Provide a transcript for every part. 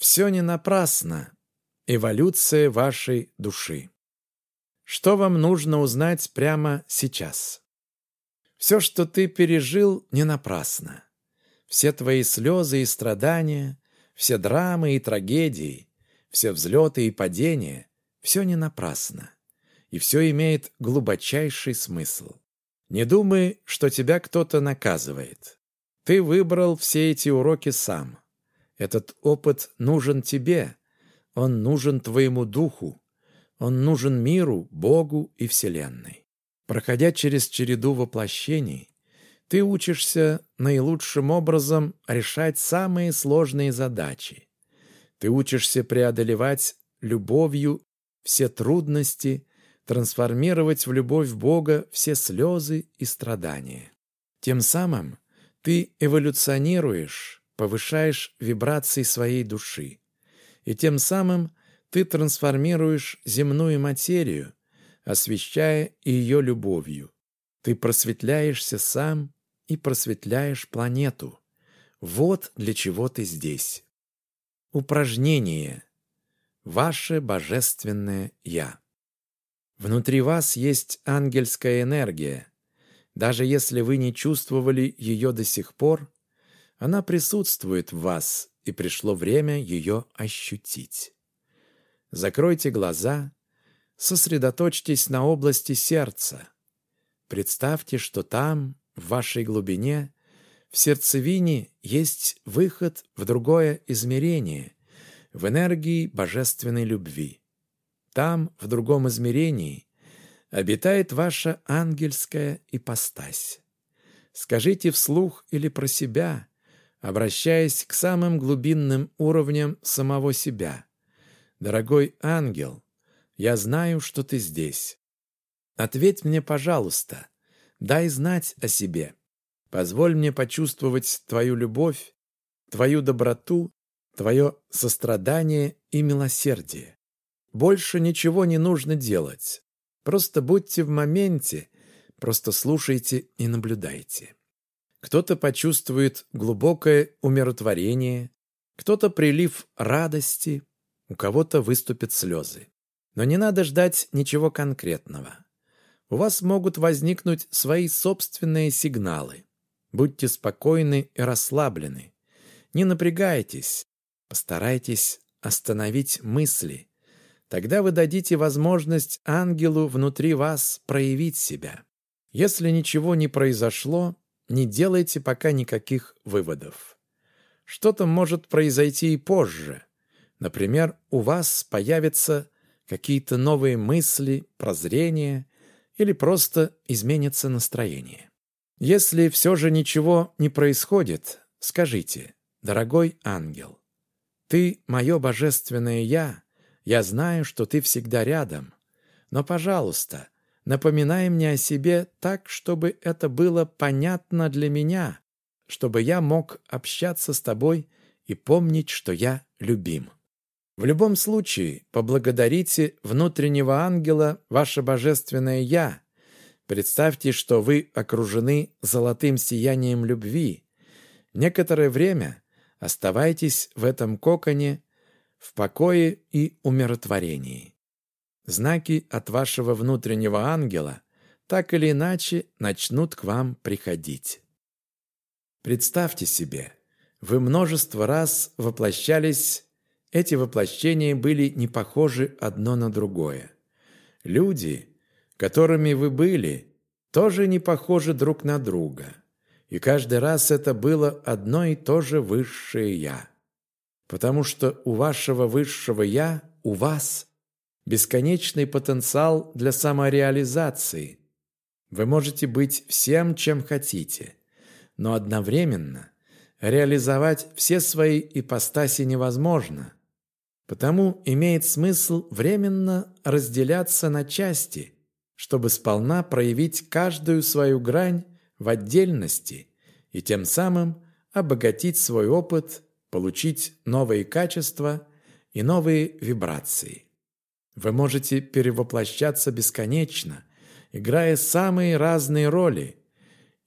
Все не напрасно. Эволюция вашей души. Что вам нужно узнать прямо сейчас? Все, что ты пережил, не напрасно. Все твои слезы и страдания, все драмы и трагедии, все взлеты и падения — все не напрасно. И все имеет глубочайший смысл. Не думай, что тебя кто-то наказывает. Ты выбрал все эти уроки сам. Этот опыт нужен тебе. Он нужен твоему духу. Он нужен миру, Богу и Вселенной. Проходя через череду воплощений, ты учишься наилучшим образом решать самые сложные задачи. Ты учишься преодолевать любовью все трудности, трансформировать в любовь Бога все слезы и страдания. Тем самым ты эволюционируешь, повышаешь вибрации своей души. И тем самым ты трансформируешь земную материю, освещая ее любовью. Ты просветляешься сам и просветляешь планету. Вот для чего ты здесь. Упражнение. Ваше божественное «Я». Внутри вас есть ангельская энергия. Даже если вы не чувствовали ее до сих пор, она присутствует в вас, и пришло время ее ощутить. Закройте глаза, сосредоточьтесь на области сердца. Представьте, что там, в вашей глубине, в сердцевине есть выход в другое измерение, в энергии божественной любви. Там, в другом измерении, обитает ваша ангельская ипостась. Скажите вслух или про себя, обращаясь к самым глубинным уровням самого себя. «Дорогой ангел, я знаю, что ты здесь. Ответь мне, пожалуйста, Дай знать о себе. Позволь мне почувствовать твою любовь, твою доброту, твое сострадание и милосердие. Больше ничего не нужно делать. Просто будьте в моменте, просто слушайте и наблюдайте. Кто-то почувствует глубокое умиротворение, кто-то прилив радости, у кого-то выступят слезы. Но не надо ждать ничего конкретного у вас могут возникнуть свои собственные сигналы. Будьте спокойны и расслаблены. Не напрягайтесь. Постарайтесь остановить мысли. Тогда вы дадите возможность ангелу внутри вас проявить себя. Если ничего не произошло, не делайте пока никаких выводов. Что-то может произойти и позже. Например, у вас появятся какие-то новые мысли, прозрения, или просто изменится настроение. Если все же ничего не происходит, скажите, дорогой ангел, ты мое божественное «Я», я знаю, что ты всегда рядом, но, пожалуйста, напоминай мне о себе так, чтобы это было понятно для меня, чтобы я мог общаться с тобой и помнить, что я любим. В любом случае, поблагодарите внутреннего ангела, ваше божественное «Я». Представьте, что вы окружены золотым сиянием любви. Некоторое время оставайтесь в этом коконе в покое и умиротворении. Знаки от вашего внутреннего ангела так или иначе начнут к вам приходить. Представьте себе, вы множество раз воплощались эти воплощения были не похожи одно на другое. Люди, которыми вы были, тоже не похожи друг на друга. И каждый раз это было одно и то же высшее «я». Потому что у вашего высшего «я», у вас, бесконечный потенциал для самореализации. Вы можете быть всем, чем хотите, но одновременно реализовать все свои ипостаси невозможно – Потому имеет смысл временно разделяться на части, чтобы сполна проявить каждую свою грань в отдельности и тем самым обогатить свой опыт, получить новые качества и новые вибрации. Вы можете перевоплощаться бесконечно, играя самые разные роли,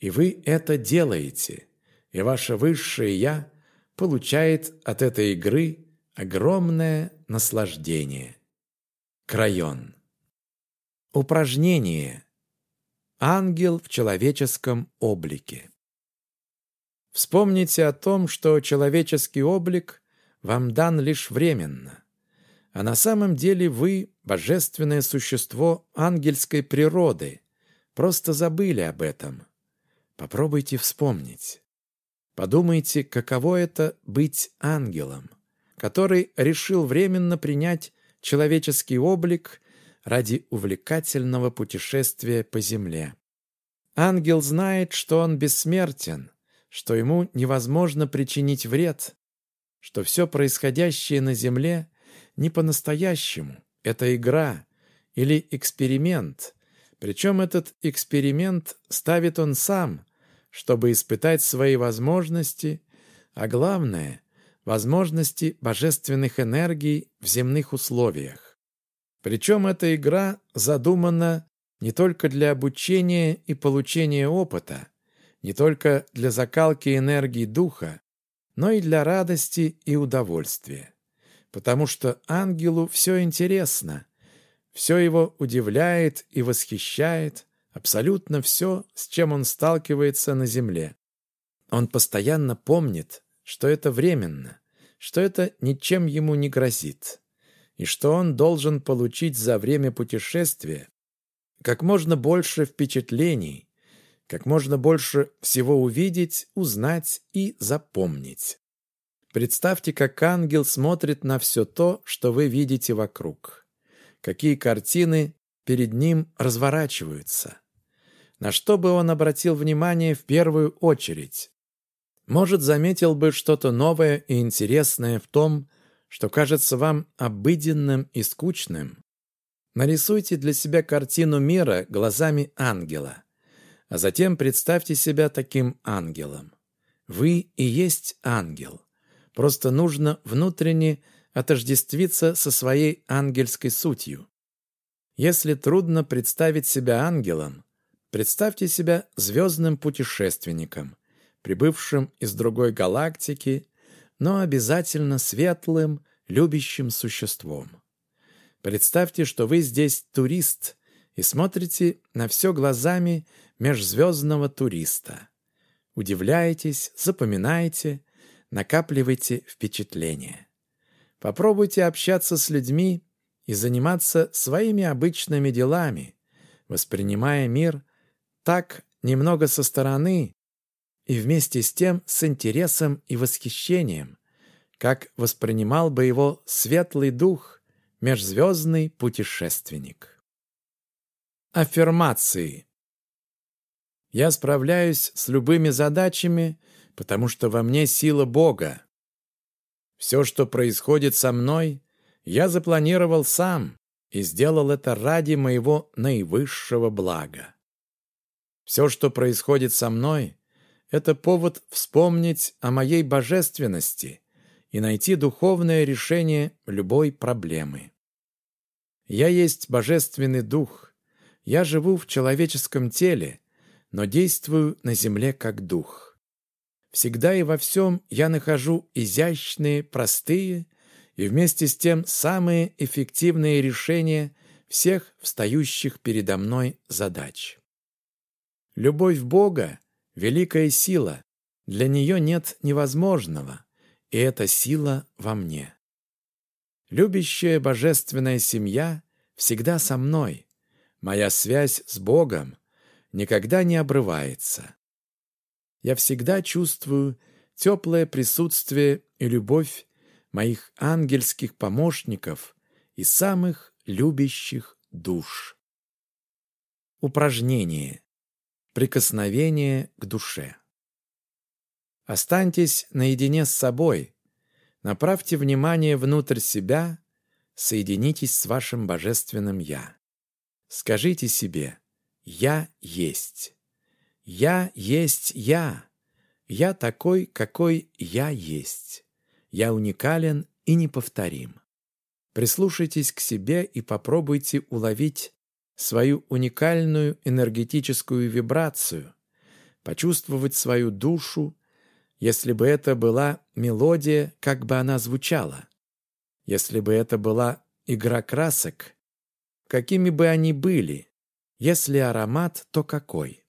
и вы это делаете, и ваше высшее «Я» получает от этой игры Огромное наслаждение. Крайон. Упражнение. Ангел в человеческом облике. Вспомните о том, что человеческий облик вам дан лишь временно, а на самом деле вы – божественное существо ангельской природы, просто забыли об этом. Попробуйте вспомнить. Подумайте, каково это быть ангелом, который решил временно принять человеческий облик ради увлекательного путешествия по земле. Ангел знает, что он бессмертен, что ему невозможно причинить вред, что все происходящее на земле не по-настоящему, это игра или эксперимент, причем этот эксперимент ставит он сам, чтобы испытать свои возможности, а главное – возможности божественных энергий в земных условиях. Причем эта игра задумана не только для обучения и получения опыта, не только для закалки энергии духа, но и для радости и удовольствия. Потому что ангелу все интересно, все его удивляет и восхищает, абсолютно все, с чем он сталкивается на земле. Он постоянно помнит, что это временно, что это ничем ему не грозит и что он должен получить за время путешествия как можно больше впечатлений, как можно больше всего увидеть, узнать и запомнить. Представьте, как ангел смотрит на все то, что вы видите вокруг. Какие картины перед ним разворачиваются. На что бы он обратил внимание в первую очередь? Может, заметил бы что-то новое и интересное в том, что кажется вам обыденным и скучным, нарисуйте для себя картину мира глазами ангела, а затем представьте себя таким ангелом. Вы и есть ангел. Просто нужно внутренне отождествиться со своей ангельской сутью. Если трудно представить себя ангелом, представьте себя звездным путешественником, прибывшим из другой галактики но обязательно светлым, любящим существом. Представьте, что вы здесь турист и смотрите на все глазами межзвездного туриста. Удивляетесь, запоминаете, накапливайте впечатления. Попробуйте общаться с людьми и заниматься своими обычными делами, воспринимая мир так немного со стороны, и вместе с тем с интересом и восхищением, как воспринимал бы его светлый дух, межзвездный путешественник. Аффирмации. Я справляюсь с любыми задачами, потому что во мне сила Бога. Все, что происходит со мной, я запланировал сам и сделал это ради моего наивысшего блага. Все, что происходит со мной, это повод вспомнить о моей божественности и найти духовное решение любой проблемы. Я есть божественный дух. Я живу в человеческом теле, но действую на земле как дух. Всегда и во всем я нахожу изящные, простые и вместе с тем самые эффективные решения всех встающих передо мной задач. Любовь Бога великая сила. Для нее нет невозможного, и эта сила во мне. Любящая божественная семья всегда со мной. Моя связь с Богом никогда не обрывается. Я всегда чувствую теплое присутствие и любовь моих ангельских помощников и самых любящих душ. Упражнение. Прикосновение к душе. Останьтесь наедине с собой. Направьте внимание внутрь себя, соединитесь с вашим божественным «Я». Скажите себе «Я есть». «Я есть я». Я такой, какой я есть. Я уникален и неповторим. Прислушайтесь к себе и попробуйте уловить свою уникальную энергетическую вибрацию, почувствовать свою душу, если бы это была мелодия, как бы она звучала. Если бы это была игра красок, какими бы они были, если аромат, то какой?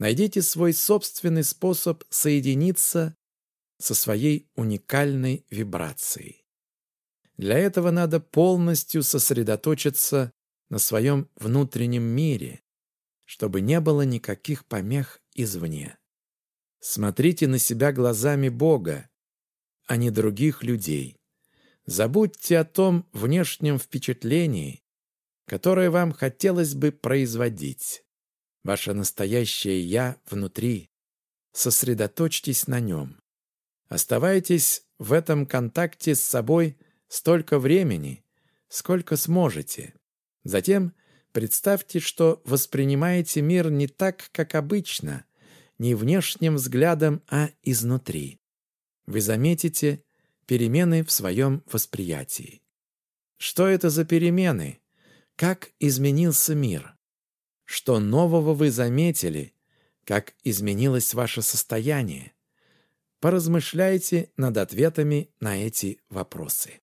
Найдите свой собственный способ соединиться со своей уникальной вибрацией. Для этого надо полностью сосредоточиться на своем внутреннем мире, чтобы не было никаких помех извне. Смотрите на себя глазами Бога, а не других людей. Забудьте о том внешнем впечатлении, которое вам хотелось бы производить. Ваше настоящее «я» внутри. Сосредоточьтесь на нем. Оставайтесь в этом контакте с собой столько времени, сколько сможете. Затем представьте, что воспринимаете мир не так, как обычно, не внешним взглядом, а изнутри. Вы заметите перемены в своем восприятии. Что это за перемены? Как изменился мир? Что нового вы заметили? Как изменилось ваше состояние? Поразмышляйте над ответами на эти вопросы.